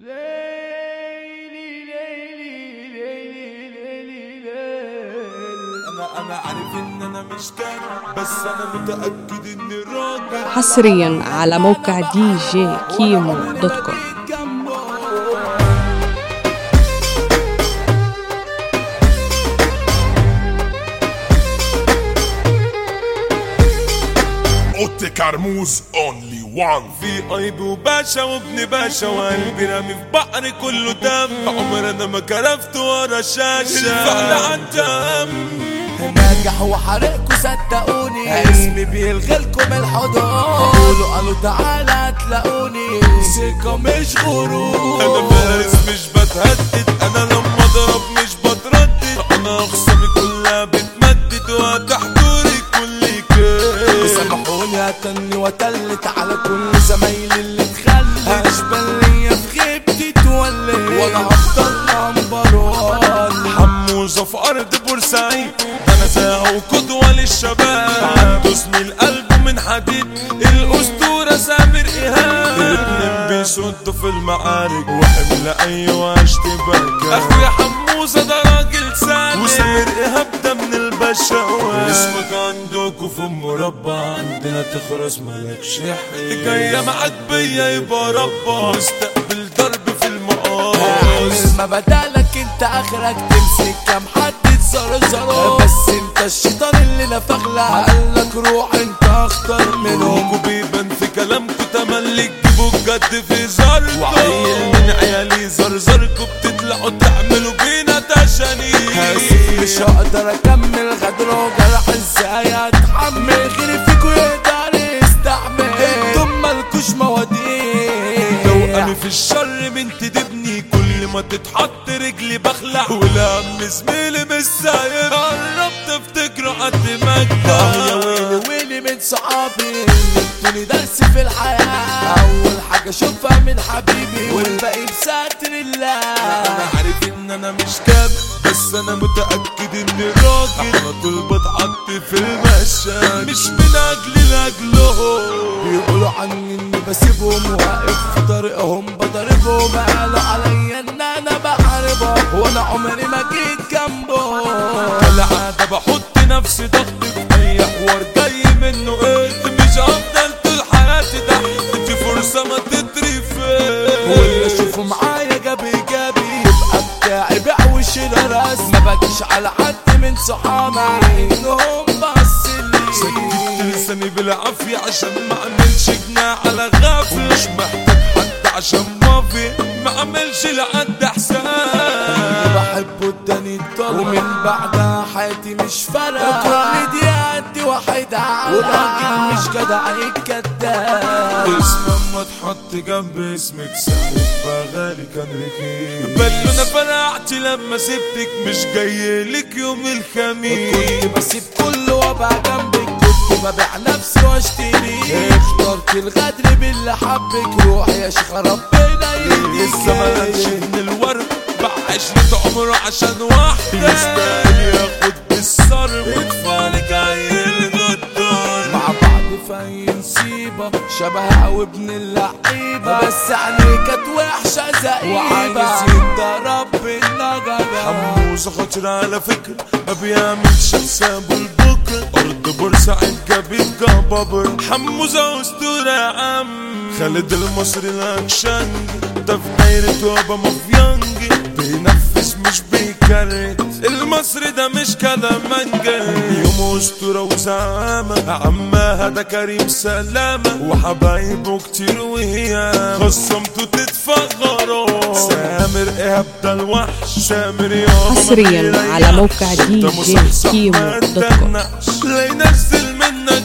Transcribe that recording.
ليلي ليلي ليلي ليلي ليلي. أنا أنا عارف إن أنا مش كان بس أنا متأكد اني راجل حصريا على موقع دي جي كيمو دوت كوم اوتي كرموز اونلي وان. في قيب وباشا وابن باشا وقلبي رامي في بحر كله دم عمر أنا ما كرفت ورا شاشة. الفعل عالدم ناجح وحرقكوا صدقوني. اسمي بيلغلكم الحضور. قولوا قالوا تعالى تلاقوني. ثقة مش غرور. أنا فارس مش بتهدد. أنا لما أضرب مش بتردد ساعة وقدوة للشباب. عنده زميل قلبه من حديد. الأسطورة سامر إيهاب. اتنين بيصدوا في المعارك. وحمل أيوة اشتباك. أخويا حموزة ده راجل سالك وسامر إيهاب ده من البشوات اسمك عندكوا في مربع. عندنا تخرس مالكش حيل. جاية معاك بيا يبقى ربا مستقبل ضرب في المقاس. ما بدالك أنت آخرك تمسك. كام حد تزرزره بس انت الشيطان اللي نفخلك قالك روح انت اخطر منهم. منهم بيبان في كلامكوا تملك جيبوا بجد في زركوا وعيل من عيالي زرزركوا بتطلعوا تعملوا بينا تشانيل مش هقدر أكمل غدر وجرح إزاي أتحمل؟ غيري فيكوا يقدر يستحمل. أنتم مالكوش مواضيع. لو أنا في الشر بنت دبني. كل ما تتحط رجلي بخلع. والهم زميلي مش سايب أشوفها من حبيبي. والباقي بساتر الله. أنا عارف إن أنا مش كاب بس أنا متأكد إني راجل. على طول بتحط في المشهد. مش من أجل لاجلهم بيقولوا عني إني بسيبهم واقف في طريقهم بضربهم. قالوا عليا إن أنا بحاربهم وأنا عمري ما جيت جنبهم. كالعادة بحط نفسي ضغط في أي حوار جاي منه إيه مش هفضل يبقى بتاعي بيع وشيل راس ما باجيش على حد من صحابي. إنهم بس سكت لساني بالعافية عشان ما أعملش جناح على غافل. مش محتاج عشان ما في ما أعملش لحد حساب بحبه اداني الضرب ومن بعدها حياتي مش فارقة. كل دي قد واحد وراجل مش جدع الكداب اسم اما تحط جنب اسمك سعيد بغالي كان ركيب بل أنا فرقت لما سبتك مش جاي لك يوم الخميس. كنت بسيب كله وابقى جنبك كنت ببيع نفسي واشتري. اخترت الغدر باللي حبك روح يا شيخ ربنا لسه ما من الورد بعيش لك عمره عشان واحدة. يستاهل ياخد بالصرف. وتفالك عيل غدار مع بعض في اي نصيبة شبه أو ابن اللعيبة. بس عينيه كانت وحشة زئيبة. وعايز يتضرب بالنجبة حموزة خطر على فكرة ما بيعملش حسابه لبكرة أرض بورسعيد جابت جبابر حموزة أسطورة عم. خالد المصري الأكشنجي ده في دايرة وابا مافيانجي بينفذ مش بيكرت. المصري ده مش كلامنجي يوم أسطورة وزعامة عمها ده كريم سلامة وحبايبه كتير وهي خصمته تتفغروا سامر إيهاب ده الوحش سامر ما حصرياً. على موقع دي جي كيمو دوت كوم. لا ينزل منك